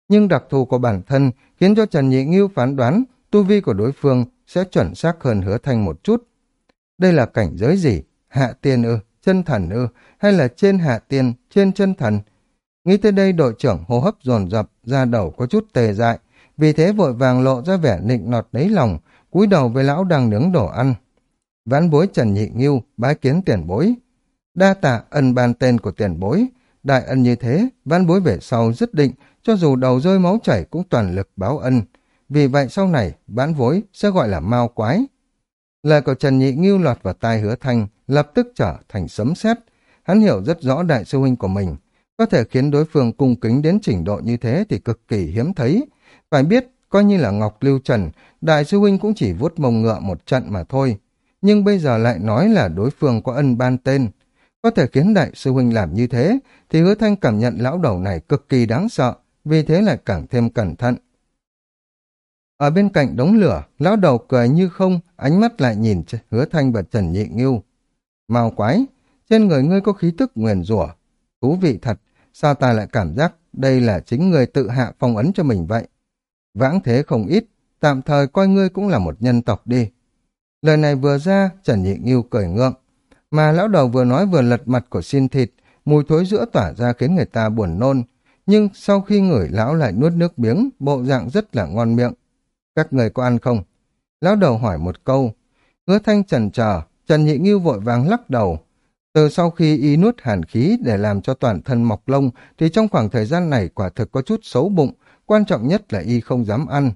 Nhưng đặc thù của bản thân khiến cho Trần Nhị Nghiêu phán đoán tu vi của đối phương sẽ chuẩn xác hơn hứa thanh một chút. Đây là cảnh giới gì? Hạ tiên ư? Chân thần ư? Hay là trên hạ tiên, trên chân thần? Nghĩ tới đây đội trưởng hô hấp dồn dập ra đầu có chút tề dại, vì thế vội vàng lộ ra vẻ nịnh nọt lấy lòng, cúi đầu với lão đang nướng đồ ăn. Vãn bối Trần Nhị Nghiêu, bái kiến tiền bối. Đa tạ ân ban tên của tiền bối. Đại ân như thế, văn bối về sau dứt định, cho dù đầu rơi máu chảy cũng toàn lực báo ân. Vì vậy sau này, bán vối sẽ gọi là mao quái. Lời của Trần Nhị Nghiêu lọt vào tai hứa thanh, lập tức trở thành sấm sét. Hắn hiểu rất rõ đại sư huynh của mình. Có thể khiến đối phương cung kính đến trình độ như thế thì cực kỳ hiếm thấy. Phải biết, coi như là Ngọc Lưu Trần, đại sư huynh cũng chỉ vuốt mông ngựa một trận mà thôi. Nhưng bây giờ lại nói là đối phương có ân ban tên. Có thể khiến đại sư huynh làm như thế, thì hứa thanh cảm nhận lão đầu này cực kỳ đáng sợ, vì thế lại càng thêm cẩn thận. Ở bên cạnh đống lửa, lão đầu cười như không, ánh mắt lại nhìn hứa thanh và Trần Nhị Ngưu. mau quái, trên người ngươi có khí tức nguyền rủa Thú vị thật, sao ta lại cảm giác đây là chính người tự hạ phong ấn cho mình vậy? Vãng thế không ít, tạm thời coi ngươi cũng là một nhân tộc đi. Lời này vừa ra, Trần Nhị Nghiêu cười ngượng. Mà lão đầu vừa nói vừa lật mặt của xin thịt, mùi thối giữa tỏa ra khiến người ta buồn nôn. Nhưng sau khi ngửi lão lại nuốt nước miếng, bộ dạng rất là ngon miệng. Các người có ăn không? Lão đầu hỏi một câu. Hứa thanh trần chờ Trần Nhị Nghiêu vội vàng lắc đầu. Từ sau khi y nuốt hàn khí để làm cho toàn thân mọc lông, thì trong khoảng thời gian này quả thực có chút xấu bụng, quan trọng nhất là y không dám ăn.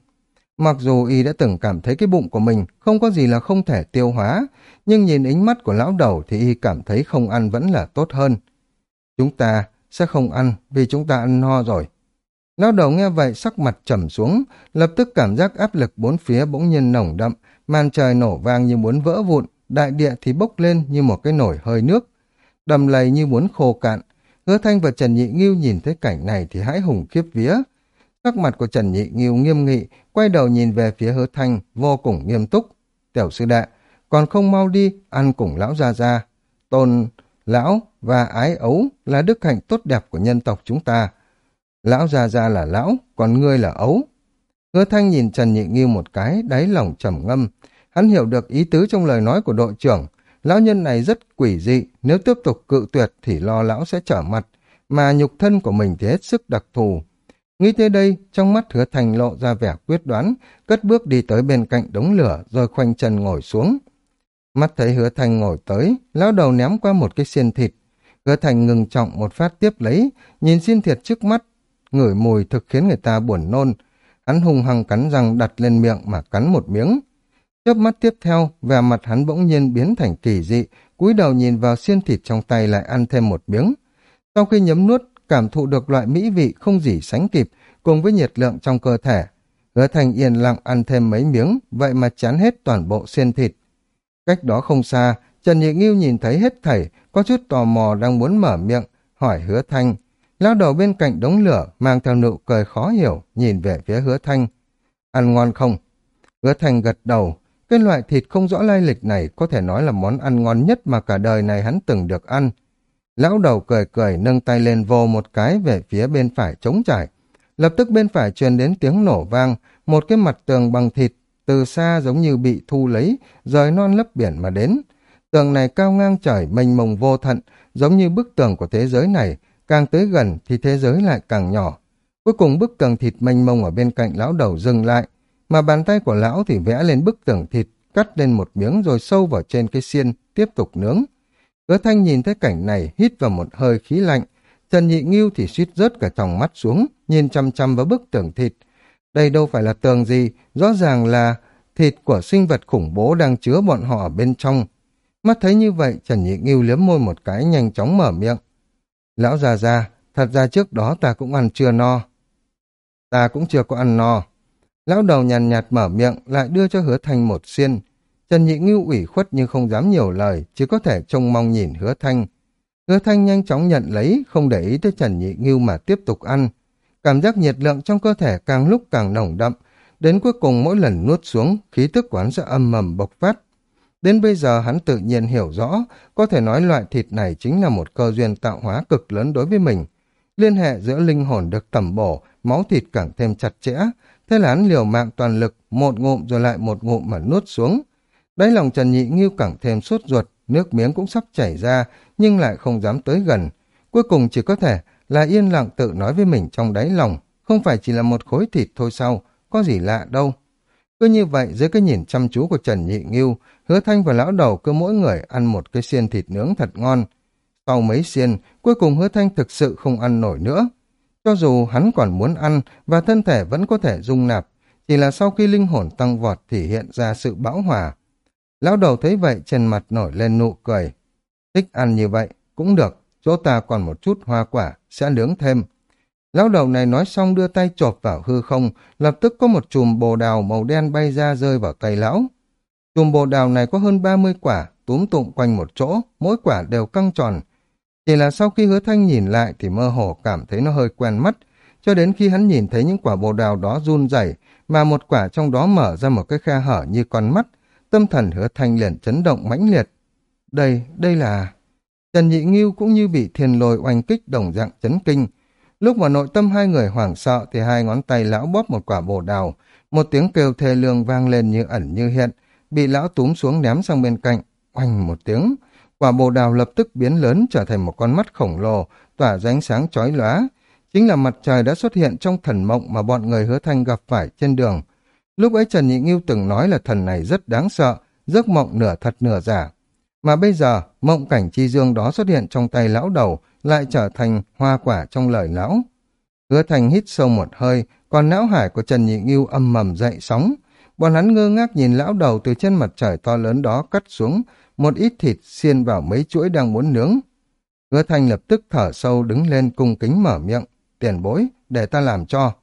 Mặc dù y đã từng cảm thấy cái bụng của mình không có gì là không thể tiêu hóa, nhưng nhìn ánh mắt của lão đầu thì y cảm thấy không ăn vẫn là tốt hơn. Chúng ta sẽ không ăn vì chúng ta ăn no rồi. Lão đầu nghe vậy sắc mặt trầm xuống, lập tức cảm giác áp lực bốn phía bỗng nhiên nồng đậm, màn trời nổ vang như muốn vỡ vụn, đại địa thì bốc lên như một cái nồi hơi nước. Đầm lầy như muốn khô cạn, hứa thanh và Trần Nhị Nghiêu nhìn thấy cảnh này thì hãi hùng khiếp vía. Sắc mặt của Trần Nhị Nghiêu nghiêm nghị, quay đầu nhìn về phía hứa thanh, vô cùng nghiêm túc. Tiểu sư đệ, còn không mau đi, ăn cùng lão gia gia. Tôn, lão và ái ấu là đức hạnh tốt đẹp của nhân tộc chúng ta. Lão gia gia là lão, còn ngươi là ấu. Hứa thanh nhìn Trần Nhị Nghiêu một cái, đáy lòng trầm ngâm. Hắn hiểu được ý tứ trong lời nói của đội trưởng. Lão nhân này rất quỷ dị, nếu tiếp tục cự tuyệt thì lo lão sẽ trở mặt, mà nhục thân của mình thì hết sức đặc thù. Nghĩ tới đây, trong mắt hứa thành lộ ra vẻ quyết đoán, cất bước đi tới bên cạnh đống lửa rồi khoanh chân ngồi xuống. Mắt thấy hứa thành ngồi tới, lão đầu ném qua một cái xiên thịt. Hứa thành ngừng trọng một phát tiếp lấy, nhìn xiên thịt trước mắt, ngửi mùi thực khiến người ta buồn nôn. Hắn hung hăng cắn răng đặt lên miệng mà cắn một miếng. Chớp mắt tiếp theo, vẻ mặt hắn bỗng nhiên biến thành kỳ dị, cúi đầu nhìn vào xiên thịt trong tay lại ăn thêm một miếng. Sau khi nhấm nuốt, cảm thụ được loại mỹ vị không gì sánh kịp, cùng với nhiệt lượng trong cơ thể. Hứa thành yên lặng ăn thêm mấy miếng, vậy mà chán hết toàn bộ xiên thịt. Cách đó không xa, Trần Nhị Nghiêu nhìn thấy hết thảy, có chút tò mò đang muốn mở miệng, hỏi hứa thanh. Lao đầu bên cạnh đống lửa, mang theo nụ cười khó hiểu, nhìn về phía hứa thanh. Ăn ngon không? Hứa thanh gật đầu, cái loại thịt không rõ lai lịch này có thể nói là món ăn ngon nhất mà cả đời này hắn từng được ăn. Lão đầu cười cười nâng tay lên vô một cái về phía bên phải trống trải. Lập tức bên phải truyền đến tiếng nổ vang, một cái mặt tường bằng thịt, từ xa giống như bị thu lấy, rời non lấp biển mà đến. Tường này cao ngang trời, mênh mông vô thận, giống như bức tường của thế giới này, càng tới gần thì thế giới lại càng nhỏ. Cuối cùng bức tường thịt mênh mông ở bên cạnh lão đầu dừng lại, mà bàn tay của lão thì vẽ lên bức tường thịt, cắt lên một miếng rồi sâu vào trên cái xiên, tiếp tục nướng. Hứa thanh nhìn thấy cảnh này, hít vào một hơi khí lạnh. Trần Nhị Nghiêu thì suýt rớt cả tròng mắt xuống, nhìn chăm chăm vào bức tường thịt. Đây đâu phải là tường gì, rõ ràng là thịt của sinh vật khủng bố đang chứa bọn họ ở bên trong. Mắt thấy như vậy, Trần Nhị Nghiêu liếm môi một cái nhanh chóng mở miệng. Lão già già, thật ra trước đó ta cũng ăn chưa no. Ta cũng chưa có ăn no. Lão đầu nhàn nhạt, nhạt mở miệng, lại đưa cho hứa thanh một xiên. Trần Nhị Ngưu ủy khuất nhưng không dám nhiều lời, chỉ có thể trông mong nhìn hứa thanh. Hứa thanh nhanh chóng nhận lấy, không để ý tới Trần Nhị Ngưu mà tiếp tục ăn. Cảm giác nhiệt lượng trong cơ thể càng lúc càng nồng đậm, đến cuối cùng mỗi lần nuốt xuống, khí tức quán sẽ âm mầm bộc phát. Đến bây giờ hắn tự nhiên hiểu rõ, có thể nói loại thịt này chính là một cơ duyên tạo hóa cực lớn đối với mình. Liên hệ giữa linh hồn được tẩm bổ, máu thịt càng thêm chặt chẽ, thế là hắn liều mạng toàn lực, một ngụm rồi lại một ngụm mà nuốt xuống. Đáy lòng Trần Nhị Nghiêu càng thêm sốt ruột, nước miếng cũng sắp chảy ra, nhưng lại không dám tới gần. Cuối cùng chỉ có thể là yên lặng tự nói với mình trong đáy lòng, không phải chỉ là một khối thịt thôi sao, có gì lạ đâu. Cứ như vậy, dưới cái nhìn chăm chú của Trần Nhị Ngưu, hứa thanh và lão đầu cứ mỗi người ăn một cái xiên thịt nướng thật ngon. Sau mấy xiên, cuối cùng hứa thanh thực sự không ăn nổi nữa. Cho dù hắn còn muốn ăn và thân thể vẫn có thể dung nạp, chỉ là sau khi linh hồn tăng vọt thì hiện ra sự bão hòa. Lão đầu thấy vậy trên mặt nổi lên nụ cười. Thích ăn như vậy, cũng được, chỗ ta còn một chút hoa quả, sẽ nướng thêm. Lão đầu này nói xong đưa tay chộp vào hư không, lập tức có một chùm bồ đào màu đen bay ra rơi vào tay lão. Chùm bồ đào này có hơn 30 quả, túm tụng quanh một chỗ, mỗi quả đều căng tròn. Chỉ là sau khi hứa thanh nhìn lại thì mơ hồ cảm thấy nó hơi quen mắt, cho đến khi hắn nhìn thấy những quả bồ đào đó run rẩy mà một quả trong đó mở ra một cái khe hở như con mắt, tâm thần hứa thanh liền chấn động mãnh liệt. Đây, đây là... Trần Nhị Nghiêu cũng như bị thiền lôi oanh kích đồng dạng chấn kinh. Lúc mà nội tâm hai người hoảng sợ thì hai ngón tay lão bóp một quả bồ đào, một tiếng kêu thê lương vang lên như ẩn như hiện, bị lão túm xuống ném sang bên cạnh, oanh một tiếng. Quả bồ đào lập tức biến lớn trở thành một con mắt khổng lồ, tỏa ra ánh sáng chói lóa. Chính là mặt trời đã xuất hiện trong thần mộng mà bọn người hứa thanh gặp phải trên đường. Lúc ấy Trần Nhị Nghiêu từng nói là thần này rất đáng sợ, giấc mộng nửa thật nửa giả. Mà bây giờ, mộng cảnh chi dương đó xuất hiện trong tay lão đầu, lại trở thành hoa quả trong lời lão. Hứa thành hít sâu một hơi, còn não hải của Trần Nhị Nghiêu âm mầm dậy sóng. Bọn hắn ngơ ngác nhìn lão đầu từ trên mặt trời to lớn đó cắt xuống, một ít thịt xiên vào mấy chuỗi đang muốn nướng. Hứa thành lập tức thở sâu đứng lên cung kính mở miệng, tiền bối, để ta làm cho.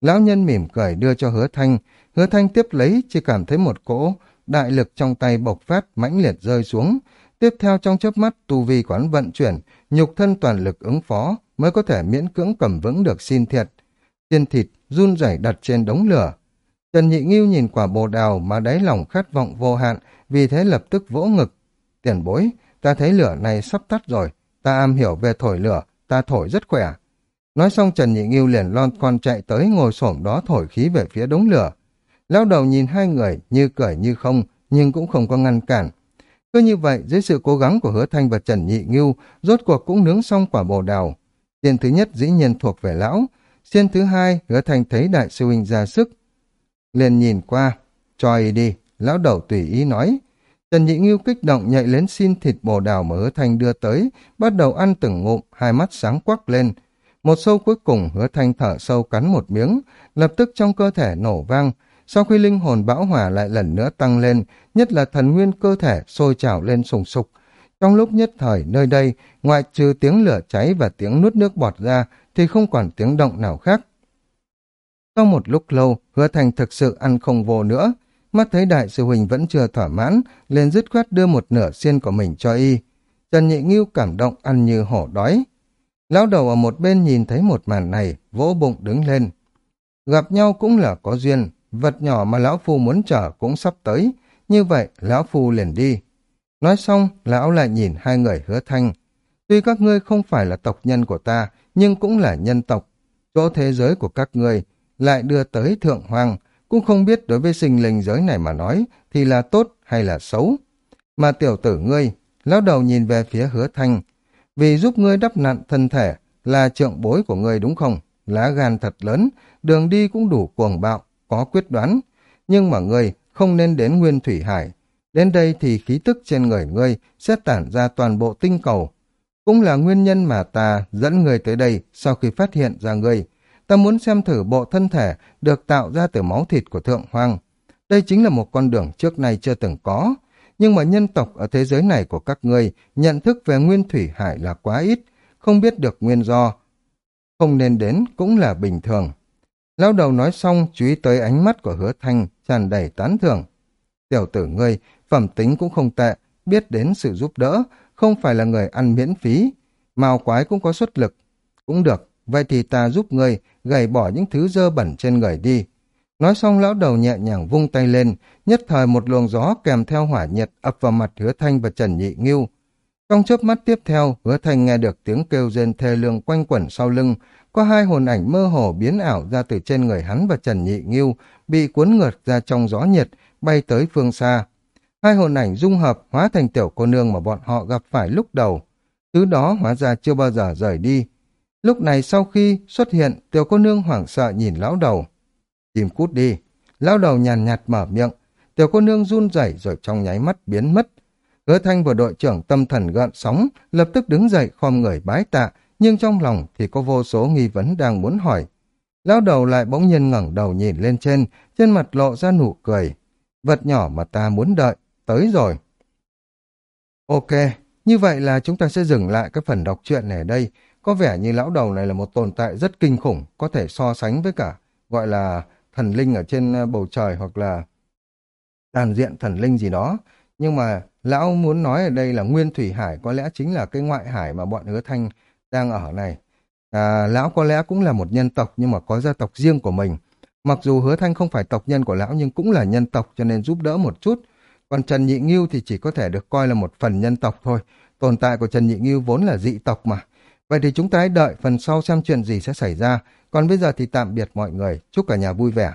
Lão nhân mỉm cười đưa cho hứa thanh, hứa thanh tiếp lấy chỉ cảm thấy một cỗ, đại lực trong tay bộc phát mãnh liệt rơi xuống. Tiếp theo trong chớp mắt tu vi quán vận chuyển, nhục thân toàn lực ứng phó mới có thể miễn cưỡng cầm vững được xin thiệt. Tiên thịt run rẩy đặt trên đống lửa. Trần Nhị Nghiêu nhìn quả bồ đào mà đáy lòng khát vọng vô hạn, vì thế lập tức vỗ ngực. Tiền bối, ta thấy lửa này sắp tắt rồi, ta am hiểu về thổi lửa, ta thổi rất khỏe. Nói xong Trần Nhị Nghiêu liền lon con chạy tới ngồi xổm đó thổi khí về phía đống lửa. Lão đầu nhìn hai người như cười như không, nhưng cũng không có ngăn cản. Cứ như vậy, dưới sự cố gắng của Hứa Thanh và Trần Nhị Ngưu, rốt cuộc cũng nướng xong quả bồ đào. Xiên thứ nhất dĩ nhiên thuộc về lão. Xiên thứ hai, Hứa Thanh thấy đại sư huynh ra sức. Liền nhìn qua, cho y đi, lão đầu tùy ý nói. Trần Nhị Ngưu kích động nhạy lên xin thịt bồ đào mà Hứa Thanh đưa tới, bắt đầu ăn từng ngụm, hai mắt sáng quắc lên. Một sâu cuối cùng Hứa Thanh thở sâu cắn một miếng, lập tức trong cơ thể nổ vang, sau khi linh hồn bão hỏa lại lần nữa tăng lên, nhất là thần nguyên cơ thể sôi trào lên sùng sục. Trong lúc nhất thời nơi đây, ngoại trừ tiếng lửa cháy và tiếng nuốt nước bọt ra, thì không còn tiếng động nào khác. Sau một lúc lâu, hứa thành thực sự ăn không vô nữa. Mắt thấy đại sư Huỳnh vẫn chưa thỏa mãn, liền dứt khoát đưa một nửa xiên của mình cho y. Trần Nhị Nghiêu cảm động ăn như hổ đói. Lão đầu ở một bên nhìn thấy một màn này, vỗ bụng đứng lên. Gặp nhau cũng là có duyên, vật nhỏ mà lão phu muốn chở cũng sắp tới, như vậy lão phu liền đi. Nói xong, lão lại nhìn hai người hứa thanh. Tuy các ngươi không phải là tộc nhân của ta, nhưng cũng là nhân tộc. Chỗ thế giới của các ngươi lại đưa tới thượng hoàng, cũng không biết đối với sinh linh giới này mà nói thì là tốt hay là xấu. Mà tiểu tử ngươi, lão đầu nhìn về phía hứa thanh, vì giúp ngươi đắp nặn thân thể là trượng bối của ngươi đúng không? Lá gan thật lớn, đường đi cũng đủ cuồng bạo, có quyết đoán, nhưng mà ngươi không nên đến Nguyên Thủy Hải. Đến đây thì khí tức trên người ngươi sẽ tản ra toàn bộ tinh cầu. Cũng là nguyên nhân mà ta dẫn ngươi tới đây sau khi phát hiện ra ngươi. Ta muốn xem thử bộ thân thể được tạo ra từ máu thịt của Thượng Hoàng. Đây chính là một con đường trước nay chưa từng có. Nhưng mà nhân tộc ở thế giới này của các ngươi nhận thức về Nguyên Thủy Hải là quá ít, không biết được nguyên do. Không nên đến cũng là bình thường. Lão đầu nói xong, chú ý tới ánh mắt của hứa thanh, tràn đầy tán thưởng. Tiểu tử ngươi, phẩm tính cũng không tệ, biết đến sự giúp đỡ, không phải là người ăn miễn phí. Màu quái cũng có xuất lực. Cũng được, vậy thì ta giúp ngươi gầy bỏ những thứ dơ bẩn trên người đi. Nói xong lão đầu nhẹ nhàng vung tay lên, nhất thời một luồng gió kèm theo hỏa nhiệt ập vào mặt hứa thanh và Trần Nhị Nghiêu. Trong chớp mắt tiếp theo, hứa thanh nghe được tiếng kêu rên thê lương quanh quẩn sau lưng, có hai hồn ảnh mơ hồ biến ảo ra từ trên người hắn và Trần Nhị Nghiêu, bị cuốn ngược ra trong gió nhiệt, bay tới phương xa. Hai hồn ảnh dung hợp hóa thành tiểu cô nương mà bọn họ gặp phải lúc đầu. Thứ đó hóa ra chưa bao giờ rời đi. Lúc này sau khi xuất hiện, tiểu cô nương hoảng sợ nhìn lão đầu. Tìm cút đi. Lão đầu nhàn nhạt mở miệng, tiểu cô nương run rẩy rồi trong nháy mắt biến mất. Hứa thanh và đội trưởng tâm thần gợn sóng, lập tức đứng dậy khom người bái tạ, nhưng trong lòng thì có vô số nghi vấn đang muốn hỏi. Lão đầu lại bỗng nhiên ngẩng đầu nhìn lên trên, trên mặt lộ ra nụ cười. Vật nhỏ mà ta muốn đợi, tới rồi. Ok, như vậy là chúng ta sẽ dừng lại cái phần đọc truyện này ở đây. Có vẻ như lão đầu này là một tồn tại rất kinh khủng, có thể so sánh với cả gọi là thần linh ở trên ờ, bầu trời hoặc là đàn diện thần linh gì đó. Nhưng mà lão muốn nói ở đây là nguyên thủy hải có lẽ chính là cái ngoại hải mà bọn hứa thanh đang ở này. À, lão có lẽ cũng là một nhân tộc nhưng mà có gia tộc riêng của mình. Mặc dù hứa thanh không phải tộc nhân của lão nhưng cũng là nhân tộc cho nên giúp đỡ một chút. Còn Trần Nhị Nghiêu thì chỉ có thể được coi là một phần nhân tộc thôi. Tồn tại của Trần Nhị Nghiêu vốn là dị tộc mà. Vậy thì chúng ta hãy đợi phần sau xem chuyện gì sẽ xảy ra. Còn bây giờ thì tạm biệt mọi người. Chúc cả nhà vui vẻ.